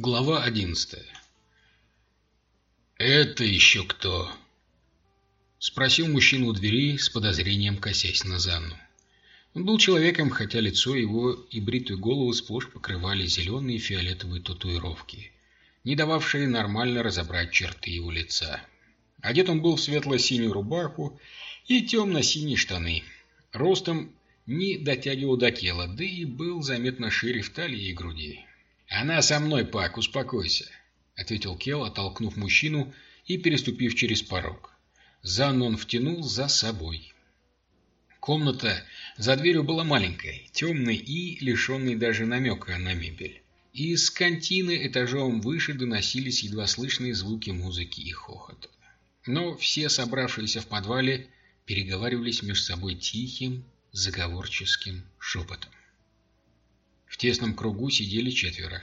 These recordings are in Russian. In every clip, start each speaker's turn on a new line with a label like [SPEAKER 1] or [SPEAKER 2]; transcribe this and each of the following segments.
[SPEAKER 1] Глава одиннадцатая «Это еще кто?» — спросил мужчина у двери с подозрением косясь на Занну. Он был человеком, хотя лицо его и бритую голову сплошь покрывали зеленые и фиолетовые татуировки, не дававшие нормально разобрать черты его лица. Одет он был в светло-синюю рубаху и темно-синие штаны. Ростом не дотягивал до тела, да и был заметно шире в талии и груди. «Она со мной, Пак, успокойся», — ответил Кел, оттолкнув мужчину и переступив через порог. Занну он втянул за собой. Комната за дверью была маленькой, темной и лишенной даже намека на мебель. Из кантины этажом выше доносились едва слышные звуки музыки и хохота. Но все собравшиеся в подвале переговаривались между собой тихим, заговорческим шепотом. В тесном кругу сидели четверо.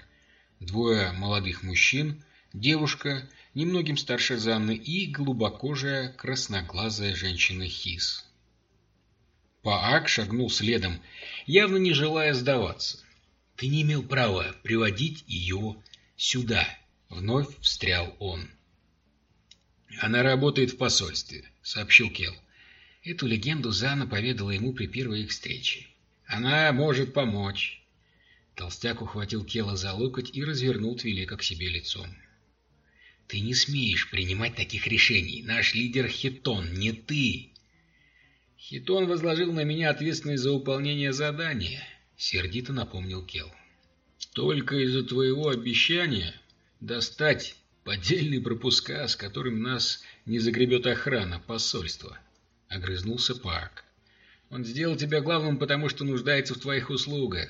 [SPEAKER 1] Двое молодых мужчин, девушка, немногим старше Занны и глубокожая красноглазая женщина Хис. Паак шагнул следом, явно не желая сдаваться. «Ты не имел права приводить ее сюда», — вновь встрял он. «Она работает в посольстве», — сообщил Кел. Эту легенду Зана поведала ему при первой их встрече. «Она может помочь. Толстяк ухватил Кела за локоть и развернул Твилека к себе лицом. «Ты не смеешь принимать таких решений. Наш лидер Хитон, не ты!» «Хитон возложил на меня ответственность за выполнение задания», — сердито напомнил Кел. «Только из-за твоего обещания достать поддельные пропуска, с которым нас не загребет охрана посольства», — огрызнулся Пак. «Он сделал тебя главным, потому что нуждается в твоих услугах.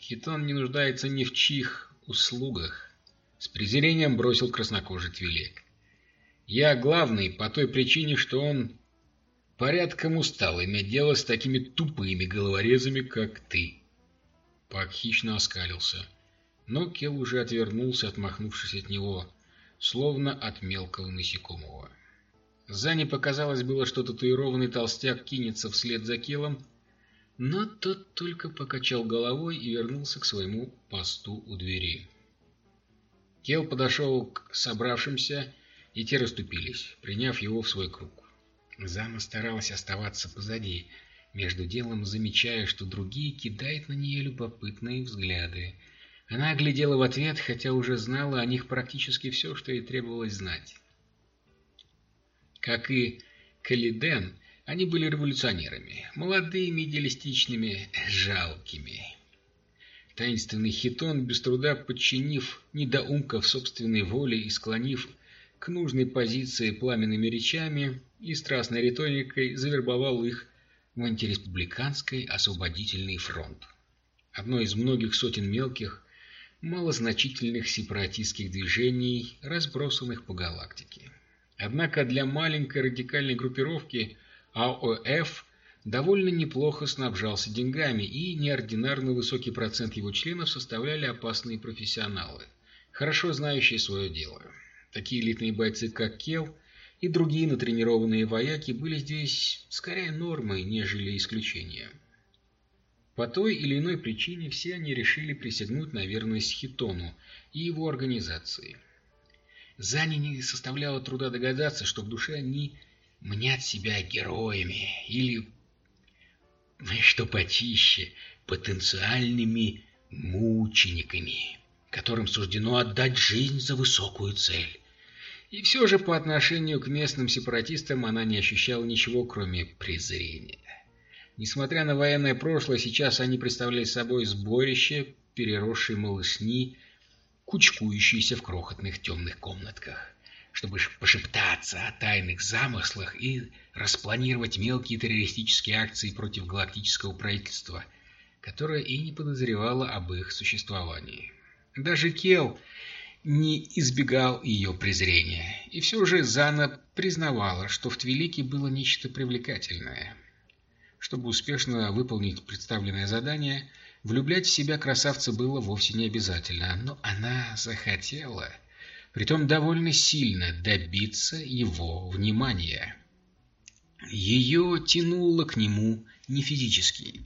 [SPEAKER 1] Хитон не нуждается ни в чьих услугах. С презрением бросил краснокожий Твилек. Я главный по той причине, что он порядком устал иметь дело с такими тупыми головорезами, как ты. Пак хищно оскалился. Но Кел уже отвернулся, отмахнувшись от него, словно от мелкого насекомого. Зане показалось было, что татуированный толстяк кинется вслед за Келом, но тот только покачал головой и вернулся к своему посту у двери. Кел подошел к собравшимся, и те расступились, приняв его в свой круг. Зама старалась оставаться позади, между делом замечая, что другие кидают на нее любопытные взгляды. Она оглядела в ответ, хотя уже знала о них практически все, что ей требовалось знать. Как и Калиден, они были революционерами, молодыми, идеалистичными, жалкими. Таинственный хитон, без труда подчинив недоумков собственной воле и склонив к нужной позиции пламенными речами и страстной риторикой, завербовал их в антиреспубликанский освободительный фронт. Одно из многих сотен мелких, малозначительных сепаратистских движений, разбросанных по галактике. Однако для маленькой радикальной группировки – АОФ довольно неплохо снабжался деньгами, и неординарно высокий процент его членов составляли опасные профессионалы, хорошо знающие свое дело. Такие элитные бойцы, как Кел и другие натренированные вояки, были здесь скорее нормой, нежели исключением. По той или иной причине все они решили присягнуть на верность Хитону и его организации. Зане не составляло труда догадаться, что в душе они мнят себя героями или, что почище, потенциальными мучениками, которым суждено отдать жизнь за высокую цель. И все же по отношению к местным сепаратистам она не ощущала ничего, кроме презрения. Несмотря на военное прошлое, сейчас они представляли собой сборище, переросшие малышни, кучкующиеся в крохотных темных комнатках чтобы пошептаться о тайных замыслах и распланировать мелкие террористические акции против галактического правительства, которое и не подозревало об их существовании. Даже Кел не избегал ее презрения, и все же Зана признавала, что в Твилике было нечто привлекательное. Чтобы успешно выполнить представленное задание, влюблять в себя красавца было вовсе не обязательно, но она захотела притом довольно сильно добиться его внимания. Ее тянуло к нему не физически.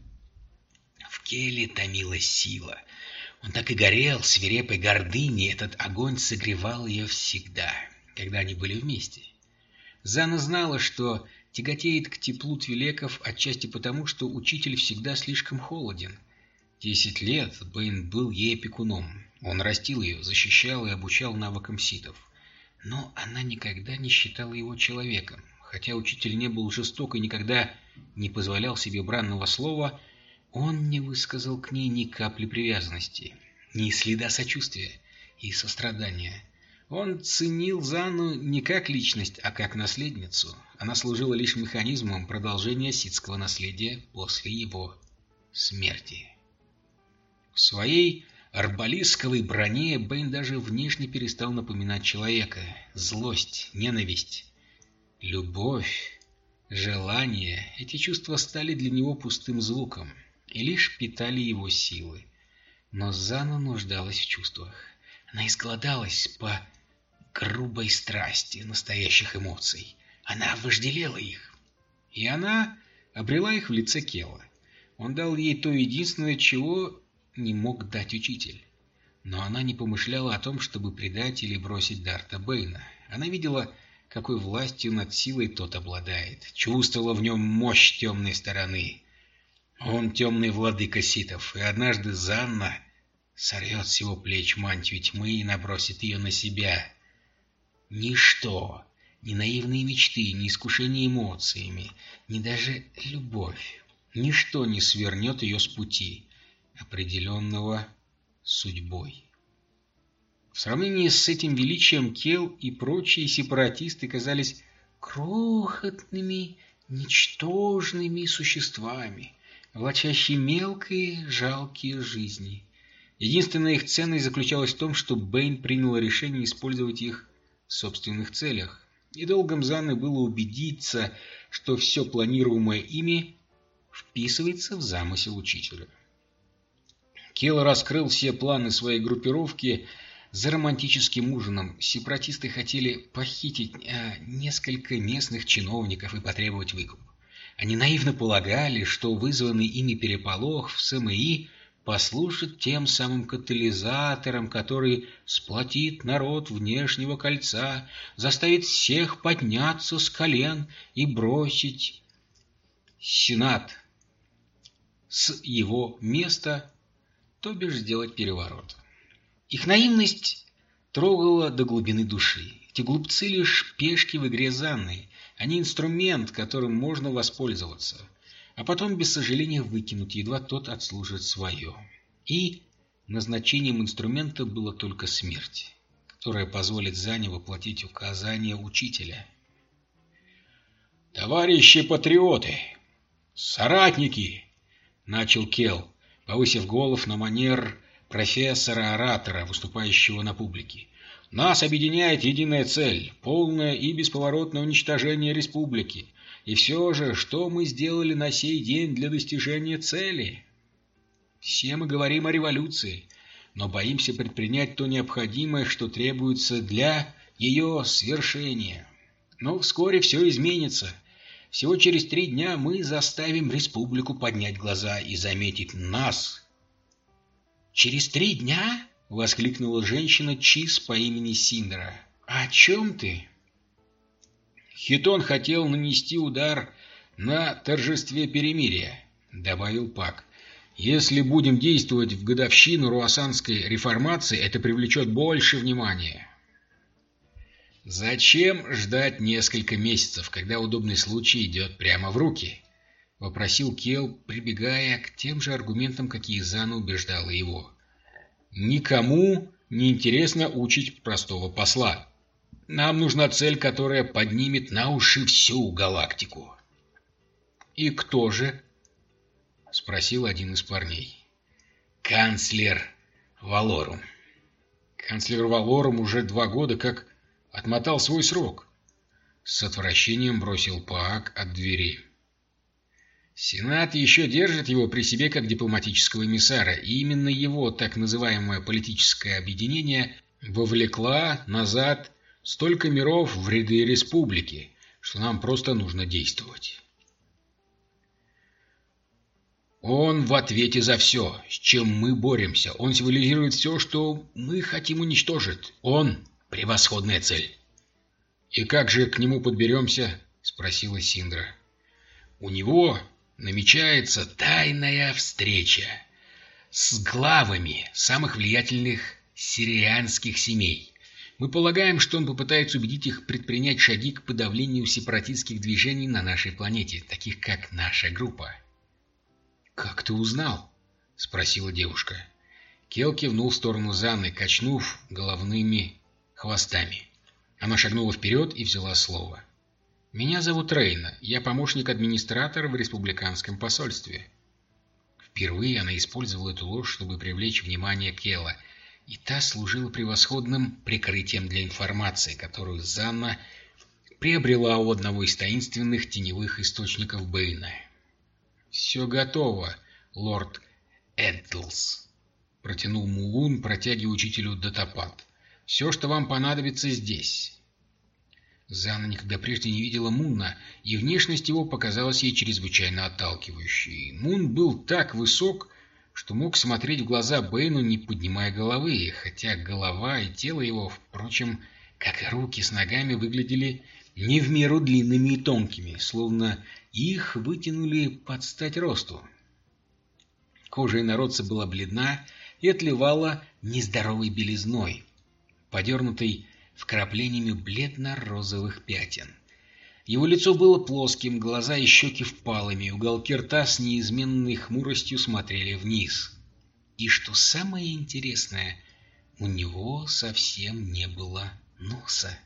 [SPEAKER 1] В Келе томилась сила. Он так и горел свирепой гордыней, этот огонь согревал ее всегда, когда они были вместе. Зана знала, что тяготеет к теплу Твилеков отчасти потому, что учитель всегда слишком холоден. Десять лет Бэйн был ей опекуном. Он растил ее, защищал и обучал навыкам ситов. Но она никогда не считала его человеком. Хотя учитель не был жесток и никогда не позволял себе бранного слова, он не высказал к ней ни капли привязанности, ни следа сочувствия и сострадания. Он ценил Зану не как личность, а как наследницу. Она служила лишь механизмом продолжения ситского наследия после его смерти. В своей арбалистковой броне Бэйн даже внешне перестал напоминать человека. Злость, ненависть, любовь, желание — эти чувства стали для него пустым звуком и лишь питали его силы. Но Зана нуждалась в чувствах. Она изголодалась по грубой страсти настоящих эмоций. Она вожделела их. И она обрела их в лице Кела. Он дал ей то единственное, чего не мог дать учитель. Но она не помышляла о том, чтобы предать или бросить Дарта Бэйна. Она видела, какой властью над силой тот обладает, чувствовала в нем мощь темной стороны. Он темный владыка ситов, и однажды Занна сорвет с его плеч мантию тьмы и набросит ее на себя. Ничто, ни наивные мечты, ни искушение эмоциями, ни даже любовь, ничто не свернет ее с пути, определенного судьбой. В сравнении с этим величием Кел и прочие сепаратисты казались крохотными, ничтожными существами, влачащие мелкие, жалкие жизни. Единственная их ценность заключалась в том, что Бэйн принял решение использовать их в собственных целях. И долгом Занны было убедиться, что все планируемое ими вписывается в замысел учителя. Кел раскрыл все планы своей группировки за романтическим ужином. Сепаратисты хотели похитить а, несколько местных чиновников и потребовать выкуп. Они наивно полагали, что вызванный ими переполох в СМИ послужит тем самым катализатором, который сплотит народ внешнего кольца, заставит всех подняться с колен и бросить Сенат с его места, то бишь сделать переворот. Их наивность трогала до глубины души. Эти глупцы лишь пешки в игре Занны, не инструмент, которым можно воспользоваться – а потом без сожаления выкинуть, едва тот отслужит свое. И назначением инструмента было только смерть, которая позволит Зане воплотить указания учителя. «Товарищи патриоты! Соратники!» — начал Кел, повысив голов на манер профессора-оратора, выступающего на публике. «Нас объединяет единая цель — полное и бесповоротное уничтожение республики. И все же, что мы сделали на сей день для достижения цели? Все мы говорим о революции, но боимся предпринять то необходимое, что требуется для ее свершения. Но вскоре все изменится. Всего через три дня мы заставим республику поднять глаза и заметить нас. «Через три дня?» — воскликнула женщина Чиз по имени Синдра. «О чем ты?» Хитон хотел нанести удар на торжестве перемирия, добавил Пак. Если будем действовать в годовщину руассанской реформации, это привлечет больше внимания. Зачем ждать несколько месяцев, когда удобный случай идет прямо в руки? Вопросил Кел, прибегая к тем же аргументам, какие Зана убеждала его. Никому не интересно учить простого посла. Нам нужна цель, которая поднимет на уши всю галактику. «И кто же?» — спросил один из парней. «Канцлер Валорум». Канцлер Валорум уже два года как отмотал свой срок. С отвращением бросил Паак от двери. Сенат еще держит его при себе как дипломатического эмиссара, и именно его так называемое политическое объединение вовлекла назад Столько миров в ряды республики, что нам просто нужно действовать. Он в ответе за все, с чем мы боремся. Он символизирует все, что мы хотим уничтожить. Он — превосходная цель. «И как же к нему подберемся?» — спросила Синдра. «У него намечается тайная встреча с главами самых влиятельных сирианских семей. Мы полагаем, что он попытается убедить их предпринять шаги к подавлению сепаратистских движений на нашей планете, таких как наша группа. «Как ты узнал?» — спросила девушка. Кел кивнул в сторону Занны, качнув головными хвостами. Она шагнула вперед и взяла слово. «Меня зовут Рейна. Я помощник администратора в республиканском посольстве». Впервые она использовала эту ложь, чтобы привлечь внимание Кела — и та служила превосходным прикрытием для информации, которую Занна приобрела у одного из таинственных теневых источников Бэйна. «Все готово, лорд Эддлс», — протянул Мулун, протягивая учителю датапад. «Все, что вам понадобится здесь». Зана никогда прежде не видела Муна, и внешность его показалась ей чрезвычайно отталкивающей. Мун был так высок, что мог смотреть в глаза Бэйну, не поднимая головы, хотя голова и тело его, впрочем, как и руки с ногами, выглядели не в меру длинными и тонкими, словно их вытянули под стать росту. Кожа инородца была бледна и отливала нездоровой белизной, подернутой вкраплениями бледно-розовых пятен. Его лицо было плоским, глаза и щеки впалыми, уголки рта с неизменной хмуростью смотрели вниз. И что самое интересное, у него совсем не было носа.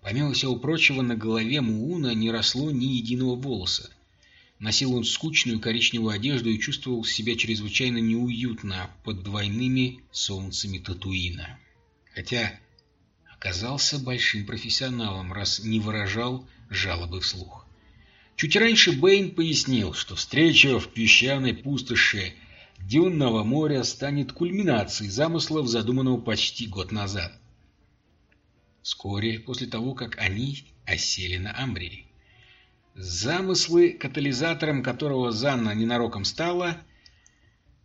[SPEAKER 1] Помимо всего прочего, на голове Мууна не росло ни единого волоса. Носил он скучную коричневую одежду и чувствовал себя чрезвычайно неуютно под двойными солнцами Татуина. Хотя оказался большим профессионалом, раз не выражал жалобы вслух. Чуть раньше Бэйн пояснил, что встреча в песчаной пустоши Дюнного моря станет кульминацией замыслов, задуманного почти год назад. Вскоре после того, как они осели на Амбрии. Замыслы, катализатором которого Занна ненароком стала,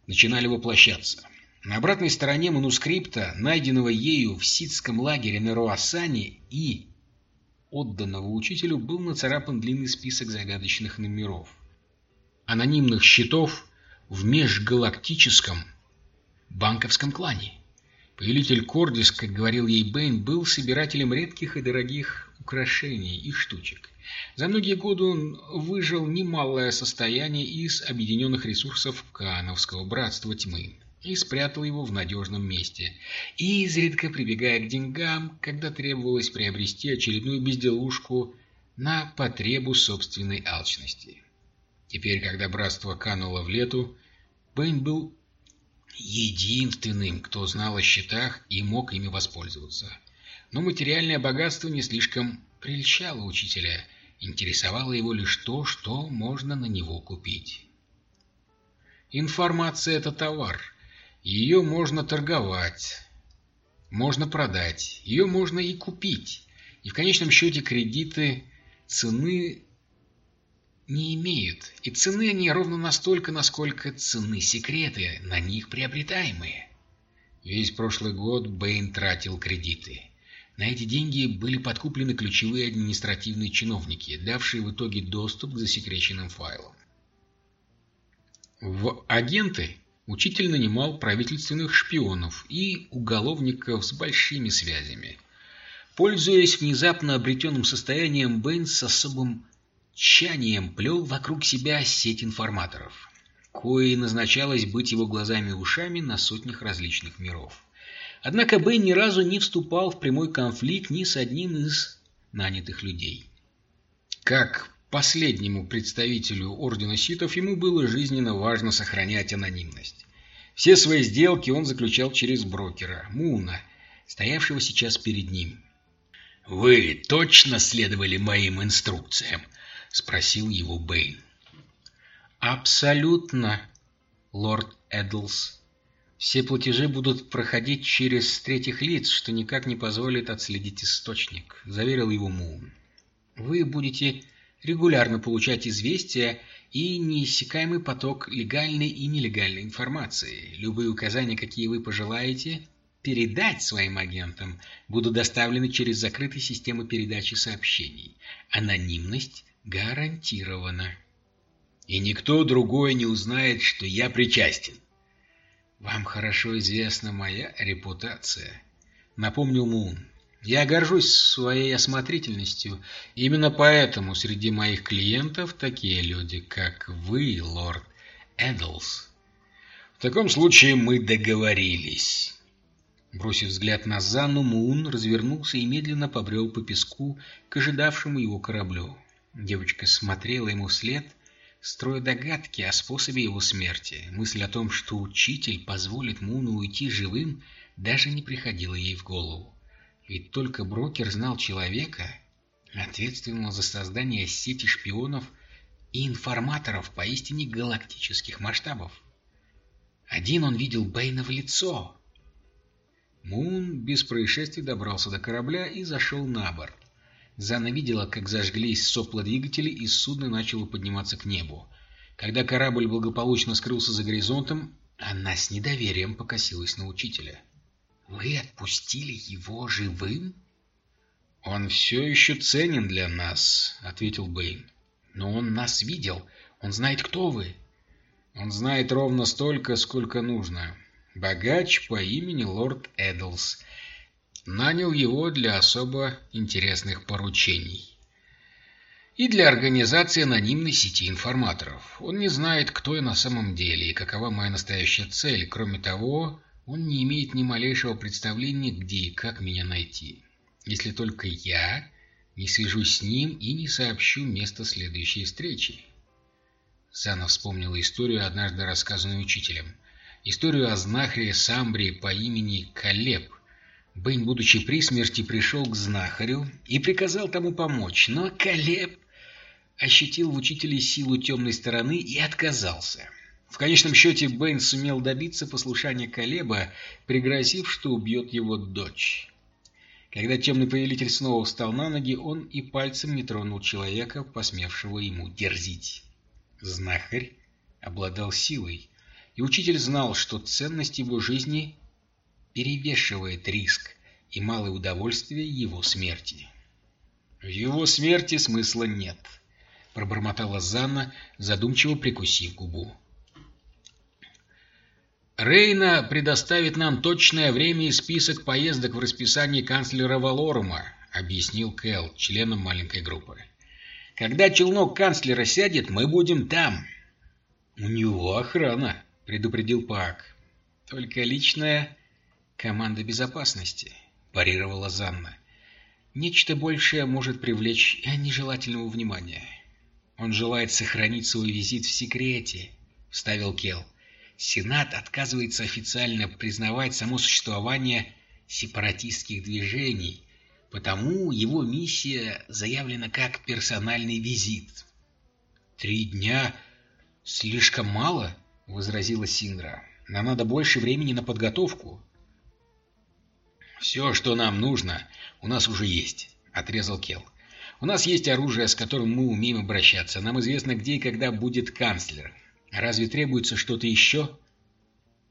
[SPEAKER 1] начинали воплощаться. На обратной стороне манускрипта, найденного ею в ситском лагере на Руассане и отданного учителю был нацарапан длинный список загадочных номеров. Анонимных счетов в межгалактическом банковском клане. Повелитель Кордис, как говорил ей Бэйн, был собирателем редких и дорогих украшений и штучек. За многие годы он выжил немалое состояние из объединенных ресурсов Каановского братства тьмы и спрятал его в надежном месте, и изредка прибегая к деньгам, когда требовалось приобрести очередную безделушку на потребу собственной алчности. Теперь, когда братство кануло в лету, Бэйн был единственным, кто знал о счетах и мог ими воспользоваться. Но материальное богатство не слишком прельщало учителя, интересовало его лишь то, что можно на него купить. Информация — это товар — ее можно торговать, можно продать, ее можно и купить. И в конечном счете кредиты цены не имеют. И цены они ровно настолько, насколько цены секреты, на них приобретаемые. Весь прошлый год Бэйн тратил кредиты. На эти деньги были подкуплены ключевые административные чиновники, давшие в итоге доступ к засекреченным файлам. В агенты Учитель нанимал правительственных шпионов и уголовников с большими связями. Пользуясь внезапно обретенным состоянием, Бэйн с особым тщанием плел вокруг себя сеть информаторов, кое назначалось быть его глазами и ушами на сотнях различных миров. Однако Бэйн ни разу не вступал в прямой конфликт ни с одним из нанятых людей. Как Последнему представителю Ордена Ситов ему было жизненно важно сохранять анонимность. Все свои сделки он заключал через брокера, Муна, стоявшего сейчас перед ним. «Вы точно следовали моим инструкциям?» — спросил его Бэйн. «Абсолютно, лорд Эдлс. Все платежи будут проходить через третьих лиц, что никак не позволит отследить источник», — заверил его Мун. «Вы будете регулярно получать известия и неиссякаемый поток легальной и нелегальной информации. Любые указания, какие вы пожелаете, передать своим агентам будут доставлены через закрытые системы передачи сообщений. Анонимность гарантирована. И никто другой не узнает, что я причастен. Вам хорошо известна моя репутация, напомнил Мун. Я горжусь своей осмотрительностью. Именно поэтому среди моих клиентов такие люди, как вы, лорд Эдлс. В таком случае мы договорились. Бросив взгляд на Занну, Мун развернулся и медленно побрел по песку к ожидавшему его кораблю. Девочка смотрела ему вслед, строя догадки о способе его смерти. Мысль о том, что учитель позволит Муну уйти живым, даже не приходила ей в голову. Ведь только брокер знал человека, ответственного за создание сети шпионов и информаторов поистине галактических масштабов. Один он видел Бэйна в лицо, Мун без происшествий добрался до корабля и зашел на борт. Зана видела, как зажглись сопла двигателей, и судно начало подниматься к небу. Когда корабль благополучно скрылся за горизонтом, она с недоверием покосилась на учителя. «Вы отпустили его живым?» «Он все еще ценен для нас», — ответил Бэйн. «Но он нас видел. Он знает, кто вы». «Он знает ровно столько, сколько нужно богач по имени лорд Эдлс, нанял его для особо интересных поручений и для организации анонимной сети информаторов. Он не знает, кто я на самом деле и какова моя настоящая цель. Кроме того, он не имеет ни малейшего представления, где и как меня найти. Если только я не свяжусь с ним и не сообщу место следующей встречи. Зана вспомнила историю, однажды рассказанную учителем – историю о знахаре Самбре по имени Калеб. Бэйн, будучи при смерти, пришел к знахарю и приказал тому помочь, но Калеб ощутил в учителе силу темной стороны и отказался. В конечном счете Бэйн сумел добиться послушания Калеба, пригрозив, что убьет его дочь. Когда темный повелитель снова встал на ноги, он и пальцем не тронул человека, посмевшего ему дерзить. Знахарь обладал силой, и учитель знал, что ценность его жизни перевешивает риск и малое удовольствие его смерти. «В его смерти смысла нет», — пробормотала Занна, задумчиво прикусив губу. «Рейна предоставит нам точное время и список поездок в расписании канцлера Валорума», — объяснил Кэл, членом маленькой группы. «Когда челнок канцлера сядет, мы будем там». «У него охрана», предупредил Пак. «Только личная команда безопасности», – парировала Занна. «Нечто большее может привлечь нежелательного внимания. Он желает сохранить свой визит в секрете», – вставил Кел. «Сенат отказывается официально признавать само существование сепаратистских движений, потому его миссия заявлена как персональный визит». «Три дня слишком мало?» — возразила Синдра. «Нам надо больше времени на подготовку». «Все, что нам нужно, у нас уже есть», — отрезал Кел. «У нас есть оружие, с которым мы умеем обращаться. Нам известно, где и когда будет канцлер. Разве требуется что-то еще?»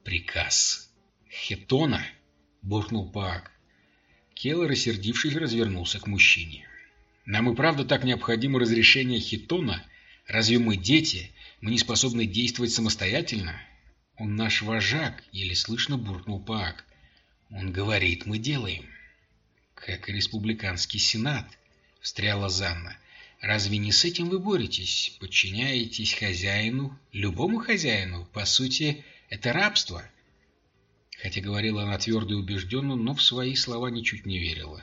[SPEAKER 1] «Приказ. Хетона?» — буркнул Паак. Кел, рассердившись, развернулся к мужчине. «Нам и правда так необходимо разрешение Хитона? Разве мы дети? Мы не способны действовать самостоятельно. Он наш вожак, еле слышно буркнул Паак. Он говорит, мы делаем. Как и республиканский сенат, встряла Занна. Разве не с этим вы боретесь? Подчиняетесь хозяину, любому хозяину? По сути, это рабство. Хотя говорила она твердо и убежденно, но в свои слова ничуть не верила.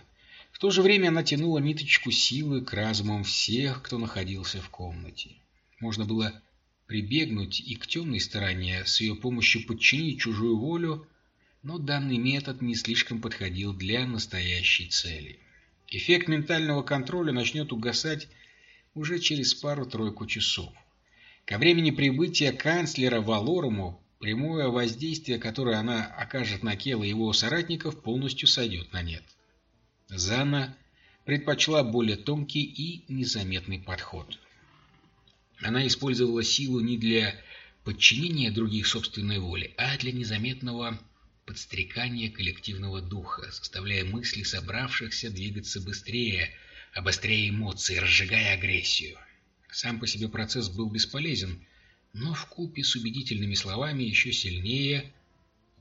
[SPEAKER 1] В то же время она тянула ниточку силы к разумам всех, кто находился в комнате. Можно было прибегнуть и к темной стороне, с ее помощью подчинить чужую волю, но данный метод не слишком подходил для настоящей цели. Эффект ментального контроля начнет угасать уже через пару-тройку часов. Ко времени прибытия канцлера Валоруму прямое воздействие, которое она окажет на Кела и его соратников, полностью сойдет на нет. Зана предпочла более тонкий и незаметный подход. Она использовала силу не для подчинения других собственной воле, а для незаметного подстрекания коллективного духа, заставляя мысли собравшихся двигаться быстрее, обостряя эмоции, разжигая агрессию. Сам по себе процесс был бесполезен, но в купе с убедительными словами еще сильнее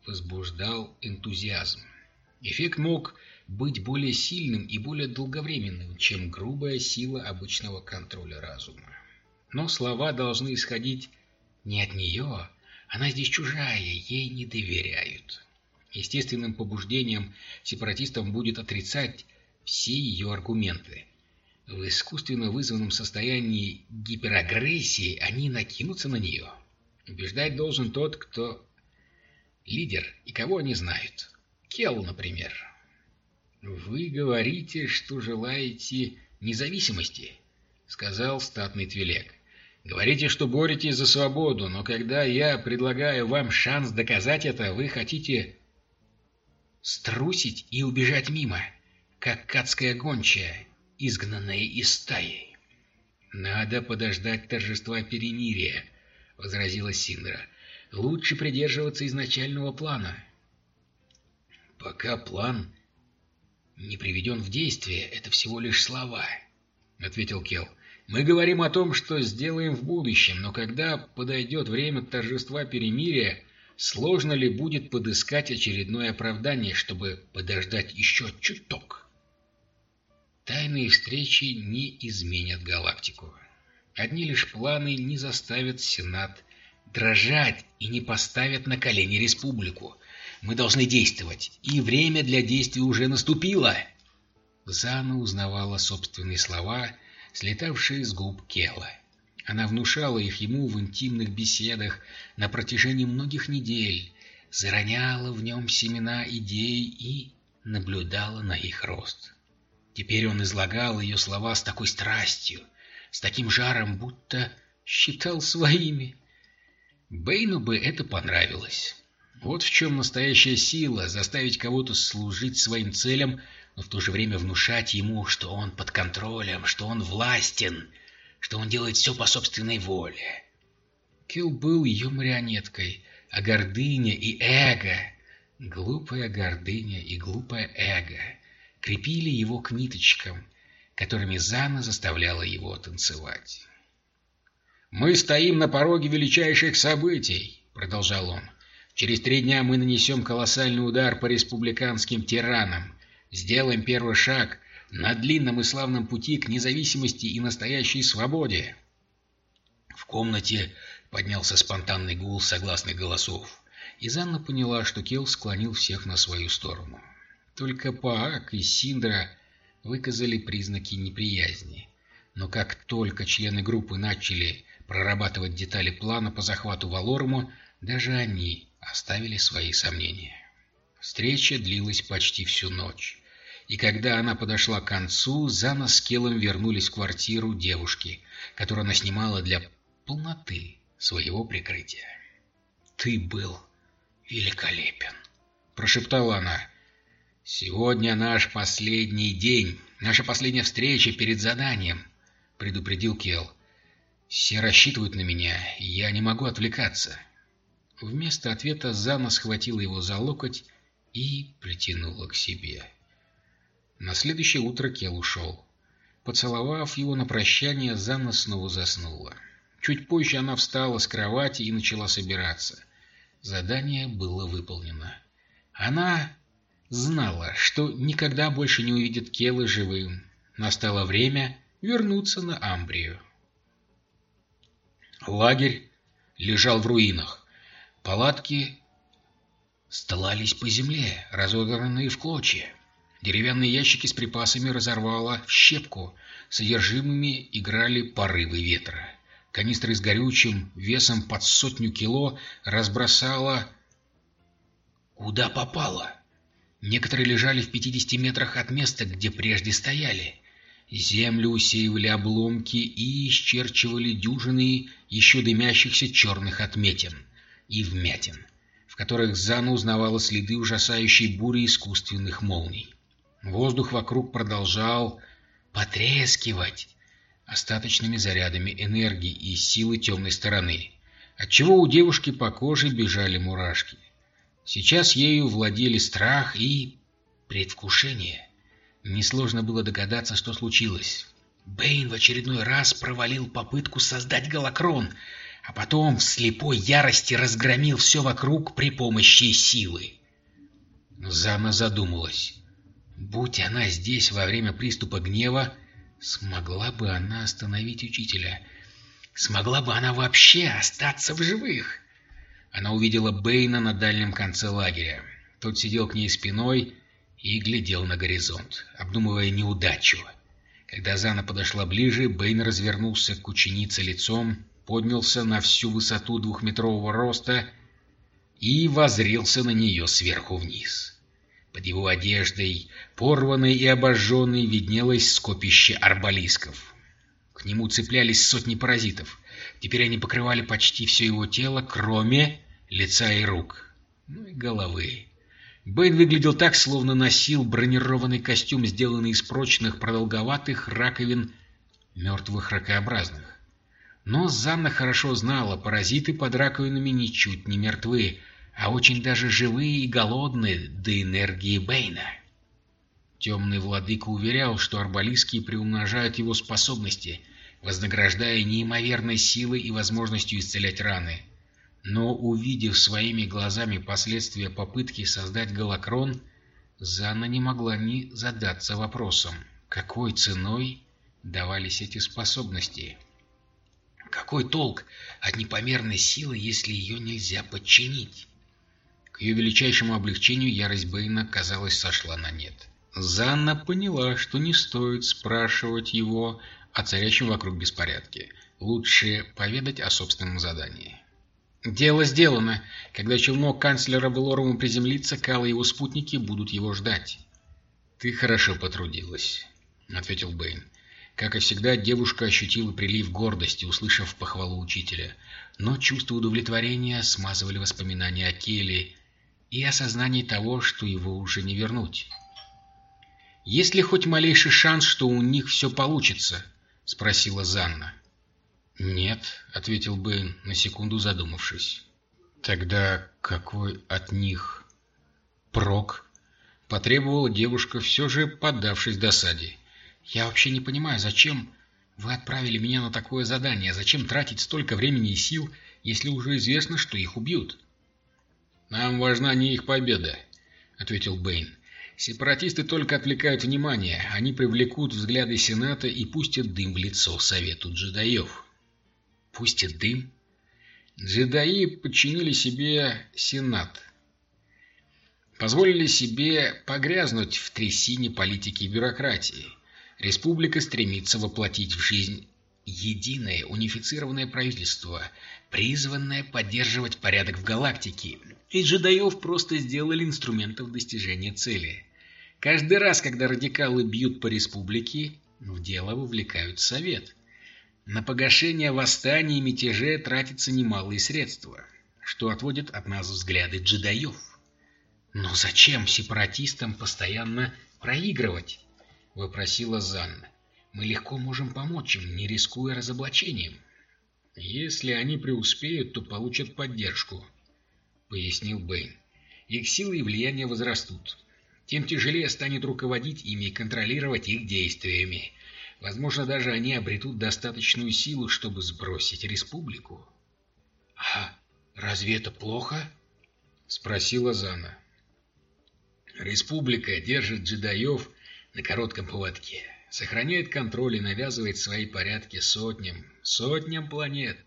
[SPEAKER 1] возбуждал энтузиазм. Эффект мог быть более сильным и более долговременным, чем грубая сила обычного контроля разума. Но слова должны исходить не от нее, она здесь чужая, ей не доверяют. Естественным побуждением сепаратистам будет отрицать все ее аргументы. В искусственно вызванном состоянии гиперагрессии они накинутся на нее. Убеждать должен тот, кто лидер и кого они знают. Келл, например. «Вы говорите, что желаете независимости», — сказал статный Твилек. «Говорите, что боретесь за свободу, но когда я предлагаю вам шанс доказать это, вы хотите струсить и убежать мимо, как кацкая гончая, изгнанная из стаи. «Надо подождать торжества перемирия», — возразила Синдра. «Лучше придерживаться изначального плана». «Пока план не приведен в действие, это всего лишь слова», — ответил Келл. «Мы говорим о том, что сделаем в будущем, но когда подойдет время торжества перемирия, Сложно ли будет подыскать очередное оправдание, чтобы подождать еще чуток? Тайные встречи не изменят галактику. Одни лишь планы не заставят Сенат дрожать и не поставят на колени республику. Мы должны действовать, и время для действия уже наступило. Зана узнавала собственные слова, слетавшие с губ Кела. Она внушала их ему в интимных беседах на протяжении многих недель, зароняла в нем семена идей и наблюдала на их рост. Теперь он излагал ее слова с такой страстью, с таким жаром, будто считал своими. Бэйну бы это понравилось. Вот в чем настоящая сила — заставить кого-то служить своим целям, но в то же время внушать ему, что он под контролем, что он властен — что он делает все по собственной воле. Килл был ее марионеткой, а гордыня и эго, глупая гордыня и глупое эго, крепили его к ниточкам, которыми Зана заставляла его танцевать. «Мы стоим на пороге величайших событий», — продолжал он. «Через три дня мы нанесем колоссальный удар по республиканским тиранам, сделаем первый шаг на длинном и славном пути к независимости и настоящей свободе. В комнате поднялся спонтанный гул согласных голосов, и Занна поняла, что Кел склонил всех на свою сторону. Только Паак и Синдра выказали признаки неприязни. Но как только члены группы начали прорабатывать детали плана по захвату Валорму, даже они оставили свои сомнения. Встреча длилась почти всю ночь и когда она подошла к концу, Зана с Келлом вернулись в квартиру девушки, которую она снимала для полноты своего прикрытия. «Ты был великолепен», — прошептала она. «Сегодня наш последний день, наша последняя встреча перед заданием», — предупредил Келл. «Все рассчитывают на меня, и я не могу отвлекаться». Вместо ответа Зана схватила его за локоть и притянула к себе. На следующее утро Кел ушел. Поцеловав его на прощание, Занна снова заснула. Чуть позже она встала с кровати и начала собираться. Задание было выполнено. Она знала, что никогда больше не увидит Кела живым. Настало время вернуться на Амбрию. Лагерь лежал в руинах. Палатки стлались по земле, разодранные в клочья. Деревянные ящики с припасами разорвало в щепку, содержимыми играли порывы ветра. Канистры с горючим весом под сотню кило разбросала куда попало. Некоторые лежали в 50 метрах от места, где прежде стояли. Землю усеивали обломки и исчерчивали дюжины еще дымящихся черных отметин и вмятин, в которых Зана узнавала следы ужасающей бури искусственных молний. Воздух вокруг продолжал потрескивать остаточными зарядами энергии и силы темной стороны, отчего у девушки по коже бежали мурашки. Сейчас ею владели страх и предвкушение. Несложно было догадаться, что случилось. Бэйн в очередной раз провалил попытку создать голокрон, а потом в слепой ярости разгромил все вокруг при помощи силы. Зана задумалась. Будь она здесь во время приступа гнева, смогла бы она остановить учителя. Смогла бы она вообще остаться в живых. Она увидела Бэйна на дальнем конце лагеря. Тот сидел к ней спиной и глядел на горизонт, обдумывая неудачу. Когда Зана подошла ближе, Бэйн развернулся к ученице лицом, поднялся на всю высоту двухметрового роста и возрился на нее сверху вниз. Под его одеждой, порванной и обожженной, виднелось скопище арбалисков. К нему цеплялись сотни паразитов. Теперь они покрывали почти все его тело, кроме лица и рук, ну и головы. Бэйн выглядел так, словно носил бронированный костюм, сделанный из прочных продолговатых раковин мертвых ракообразных. Но Занна хорошо знала, паразиты под раковинами ничуть не мертвы, а очень даже живые и голодные до энергии Бэйна. Темный владыка уверял, что арбалиские приумножают его способности, вознаграждая неимоверной силой и возможностью исцелять раны. Но увидев своими глазами последствия попытки создать голокрон, Занна не могла не задаться вопросом, какой ценой давались эти способности. Какой толк от непомерной силы, если ее нельзя подчинить? К ее величайшему облегчению ярость Бэйна, казалось, сошла на нет. Занна поняла, что не стоит спрашивать его о царящем вокруг беспорядке. Лучше поведать о собственном задании. «Дело сделано. Когда челнок канцлера Велоруму приземлится, Кал и его спутники будут его ждать». «Ты хорошо потрудилась», — ответил Бэйн. Как и всегда, девушка ощутила прилив гордости, услышав похвалу учителя. Но чувство удовлетворения смазывали воспоминания о Келли и осознание того, что его уже не вернуть. «Есть ли хоть малейший шанс, что у них все получится?» — спросила Занна. «Нет», — ответил Бэйн, на секунду задумавшись. «Тогда какой от них прок?» — потребовала девушка, все же поддавшись досаде. «Я вообще не понимаю, зачем вы отправили меня на такое задание? Зачем тратить столько времени и сил, если уже известно, что их убьют?» «Нам важна не их победа», — ответил Бэйн. «Сепаратисты только отвлекают внимание. Они привлекут взгляды Сената и пустят дым в лицо Совету джедаев». «Пустят дым?» Джедаи подчинили себе Сенат. Позволили себе погрязнуть в трясине политики и бюрократии. Республика стремится воплотить в жизнь единое унифицированное правительство, призванное поддерживать порядок в галактике, и джедаев просто сделали инструментом достижения цели. Каждый раз, когда радикалы бьют по республике, в дело вовлекают совет. На погашение восстания и мятежей тратятся немалые средства, что отводит от нас взгляды джедаев. «Но зачем сепаратистам постоянно проигрывать?» — вопросила Занна. Мы легко можем помочь им, не рискуя разоблачением. Если они преуспеют, то получат поддержку, пояснил Бэйн. Их силы и влияние возрастут. Тем тяжелее станет руководить ими и контролировать их действиями. Возможно, даже они обретут достаточную силу, чтобы сбросить республику. — А разве это плохо? — спросила Зана. — Республика держит джедаев на коротком поводке сохраняет контроль и навязывает свои порядки сотням, сотням планет.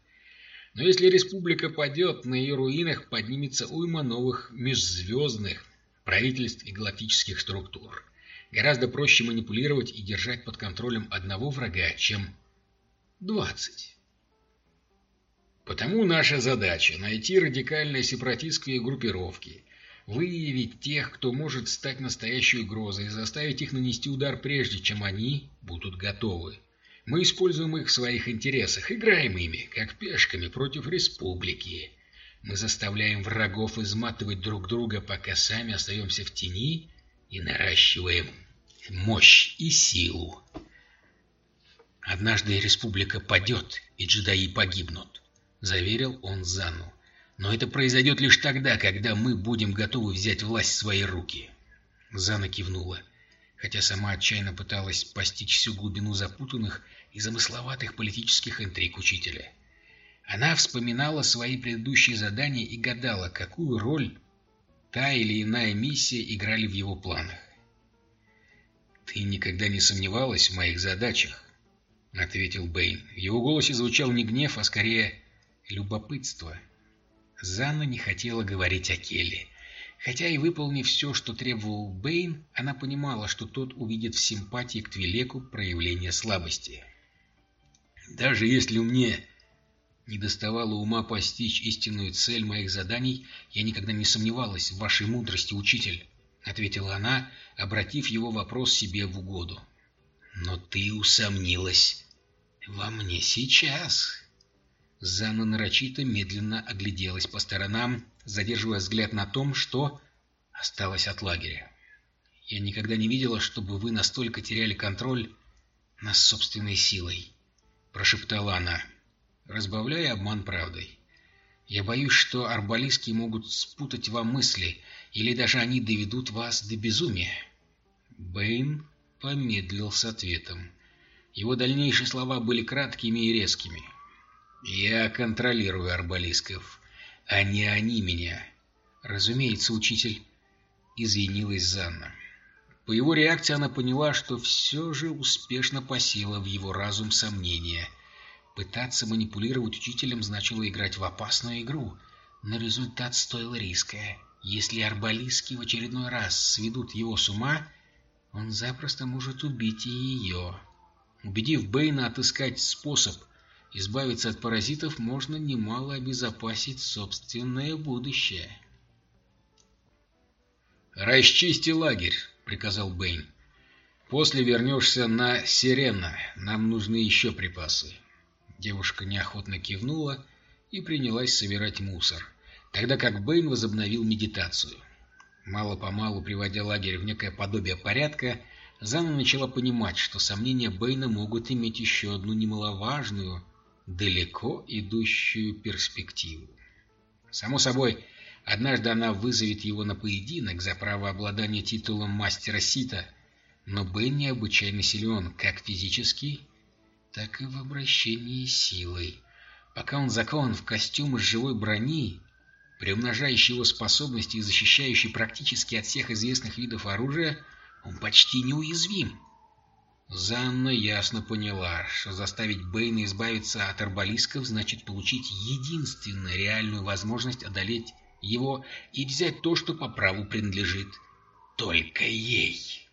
[SPEAKER 1] Но если республика падет, на ее руинах поднимется уйма новых межзвездных правительств и галактических структур. Гораздо проще манипулировать и держать под контролем одного врага, чем двадцать. Потому наша задача – найти радикальные сепаратистские группировки, выявить тех, кто может стать настоящей угрозой, и заставить их нанести удар прежде, чем они будут готовы. Мы используем их в своих интересах, играем ими, как пешками против республики. Мы заставляем врагов изматывать друг друга, пока сами остаемся в тени и наращиваем мощь и силу. «Однажды республика падет, и джедаи погибнут», — заверил он Зану. «Но это произойдет лишь тогда, когда мы будем готовы взять власть в свои руки». Зана кивнула, хотя сама отчаянно пыталась постичь всю глубину запутанных и замысловатых политических интриг учителя. Она вспоминала свои предыдущие задания и гадала, какую роль та или иная миссия играли в его планах. «Ты никогда не сомневалась в моих задачах?» — ответил Бэйн. В его голосе звучал не гнев, а скорее любопытство. Занна не хотела говорить о Келли. Хотя и выполнив все, что требовал Бэйн, она понимала, что тот увидит в симпатии к Твилеку проявление слабости. «Даже если мне не доставало ума постичь истинную цель моих заданий, я никогда не сомневалась в вашей мудрости, учитель», — ответила она, обратив его вопрос себе в угоду. «Но ты усомнилась во мне сейчас». Зана нарочито медленно огляделась по сторонам, задерживая взгляд на том, что осталось от лагеря. «Я никогда не видела, чтобы вы настолько теряли контроль над собственной силой», — прошептала она разбавляя обман правдой. Я боюсь, что арбалистки могут спутать вам мысли, или даже они доведут вас до безумия. Бэйн помедлил с ответом. Его дальнейшие слова были краткими и резкими. «Я контролирую арбалисков, а не они меня». «Разумеется, учитель», — извинилась Занна. По его реакции она поняла, что все же успешно посела в его разум сомнения — Пытаться манипулировать учителем значило играть в опасную игру, но результат стоил риска. Если арбалиски в очередной раз сведут его с ума, он запросто может убить и ее. Убедив Бэйна отыскать способ избавиться от паразитов, можно немало обезопасить собственное будущее. «Расчисти лагерь», — приказал Бэйн. «После вернешься на Сирена. Нам нужны еще припасы». Девушка неохотно кивнула и принялась собирать мусор, тогда как Бэйн возобновил медитацию. Мало-помалу, приводя лагерь в некое подобие порядка, Зана начала понимать, что сомнения Бэйна могут иметь еще одну немаловажную, далеко идущую перспективу. Само собой, однажды она вызовет его на поединок за право обладания титулом мастера Сита, но Бэйн необычайно силен как физически, так и в обращении силой. Пока он закован в костюм из живой брони, приумножающий его способности и защищающий практически от всех известных видов оружия, он почти неуязвим. Занна ясно поняла, что заставить Бэйна избавиться от арбалисков значит получить единственную реальную возможность одолеть его и взять то, что по праву принадлежит только ей.